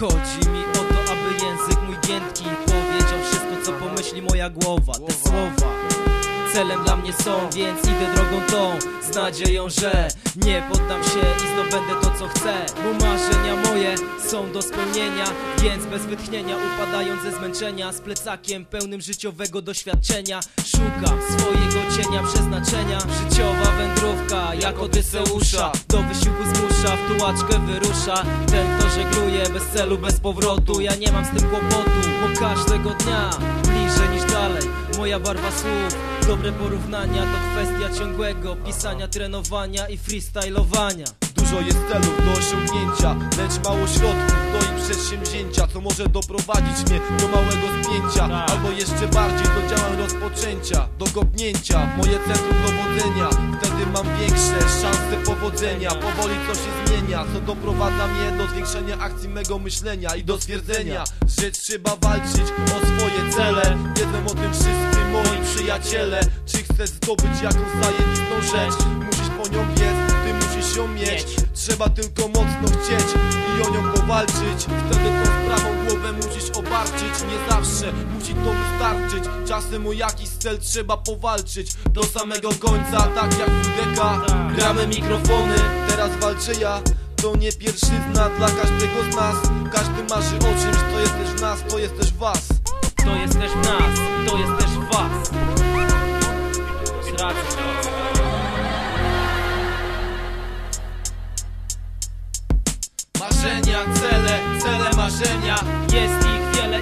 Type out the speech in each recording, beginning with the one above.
Chodzi mi o to, aby język mój giętki Powiedział wszystko, co pomyśli moja głowa. Te słowa celem dla mnie są Więc idę drogą tą Z nadzieją, że nie poddam się I zdobędę to co chcę. Bo marzenia moje są do spełnienia Więc bez wytchnienia upadając ze zmęczenia Z plecakiem pełnym życiowego doświadczenia Szukam swojego cienia przeznaczenia Życiowa jak Odyseusza Do wysiłku zmusza, w tułaczkę wyrusza. Ten kto żegluje bez celu, bez powrotu. Ja nie mam z tym kłopotu Bo każdego dnia bliżej niż dalej. Moja barwa słów, dobre porównania To kwestia ciągłego pisania, trenowania i freestylowania Dużo jest celów do osiągnięcia, lecz mało środków do ich przedsięwzięcia Co może doprowadzić mnie do małego Albo jeszcze bardziej do działań rozpoczęcia Do kopnięcia w moje centrum dowodzenia. Wtedy mam większe szanse powodzenia. Powoli co się zmienia, co doprowadza mnie do zwiększenia akcji mego myślenia I do stwierdzenia, że trzeba walczyć o swoje cele. Wiedzą o tym wszyscy moi przyjaciele. Czy chcesz zdobyć jakąś zajebistą rzecz? Musisz po nią biec, ty musisz ją mieć. Trzeba tylko mocno chcieć i o nią powalczyć. Wtedy tą sprawą głowę musisz obarczyć Nie zawsze musi to wystarczyć. Czasem o jakiś cel trzeba powalczyć. Do samego końca, tak jak WDK Gramy mikrofony, teraz walczę ja. To nie pierwszyzna dla każdego z nas. Każdy marzy o czymś, to jest też w nas, to jest też w was. To jest też w nas, to jest też w was. Marzenia,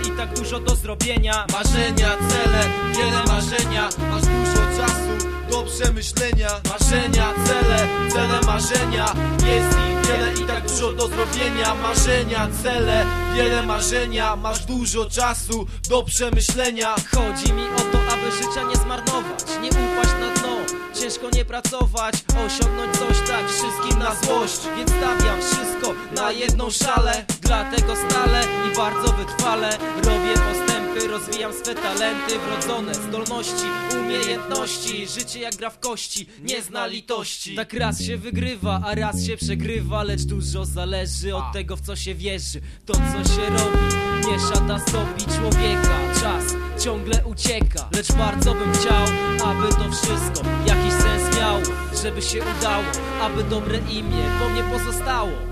i tak dużo do zrobienia. Marzenia, cele, wiele marzenia. Masz dużo czasu do przemyślenia. Marzenia, cele, cele, marzenia. Jest ich wiele i tak dużo do zrobienia. Marzenia, cele, wiele marzenia. Masz dużo czasu do przemyślenia. Chodzi mi o to, aby życia nie zmarnować Nie upaść na dno, ciężko nie pracować Osiągnąć coś tak wszystkim na złość. Więc stawiam wszystko na jedną szalę Dlatego stale i bardzo wytrwale. Robię postępy, rozwijam swe talenty Wrodzone zdolności, umiejętności. Życie jak gra w kości, nie zna litości. Tak raz się wygrywa, a raz się przegrywa Lecz dużo zależy od tego, w co się wierzy. To, co się robi, nie szata zdobi człowieka. Czas ciągle ucieka Lecz bardzo bym chciał, aby to wszystko jakiś sens miało. Żeby się udało, aby dobre imię po mnie pozostało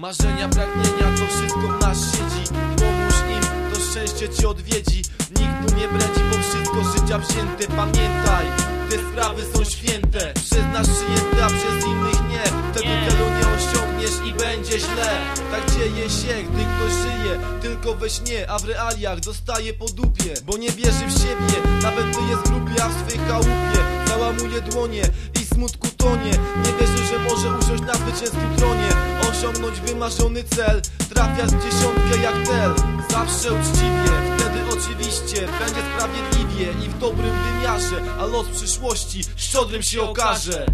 Marzenia, pragnienia, to wszystko nas siedzi. Pomóż im, to szczęście cię odwiedzi. Nikt tu nie bredzi, bo wszystko życia wzięte. Pamiętaj, te sprawy są święte. Przyznasz przyjęte, a przez innych nie. Nie. celu nie osiągniesz i będzie źle. Tak dzieje się, gdy ktoś żyje. Tylko we śnie, a w realiach dostaje po dupie. Bo nie wierzy w siebie, nawet gdy jest w grupie A w swej chałupie. Załamuje dłonie i smutku tonie. Nie wierzy, że może usiąść na zwycięskim tronie Osiągnąć wymarzony cel. Trafiać w dziesiątkę jak tel Zawsze uczciwie, wtedy oczywiście Będzie sprawiedliwie i w dobrym wymiarze A los przyszłości szczodrym się okaże.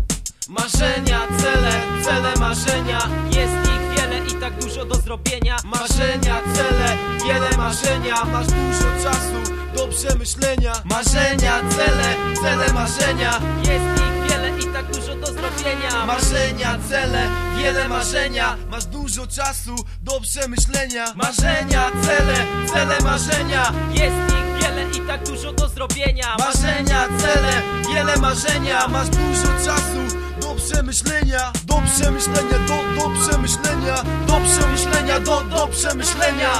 Marzenia, cele, cele, marzenia. Jest ich wiele i tak dużo do zrobienia. Marzenia, cele, wiele marzenia. Masz dużo czasu do przemyślenia. Marzenia, cele, cele, marzenia. Jest ich Marzenia, cele, wiele marzenia. Masz dużo czasu do przemyślenia. Marzenia, cele, cele, marzenia. Jest ich wiele i tak dużo do zrobienia. Marzenia, cele, wiele marzenia. Masz dużo czasu do przemyślenia. Do przemyślenia, do, do przemyślenia. Do przemyślenia, do, do przemyślenia